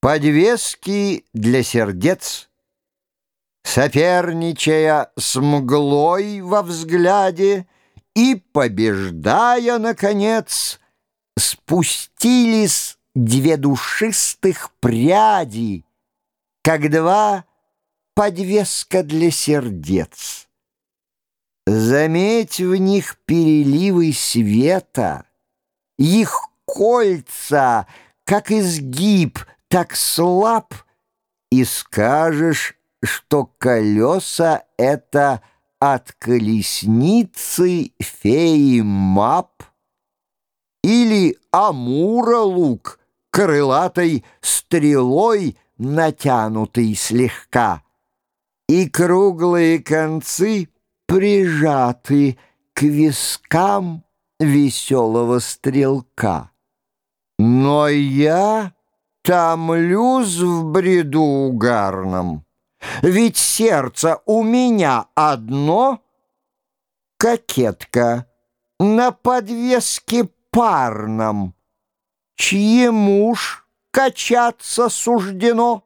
Подвески для сердец, Соперничая с мглой во взгляде И, побеждая, наконец, Спустились две душистых пряди, Как два подвеска для сердец. Заметь в них переливы света, Их кольца, как изгиб — так слаб, и скажешь, что колеса — это от колесницы феи Мап или Амура лук крылатой стрелой, натянутый слегка, и круглые концы прижаты к вискам веселого стрелка. Но я томлюсь в бреду угарном. Ведь сердце у меня одно — кокетка на подвеске парном, чьему ж качаться суждено.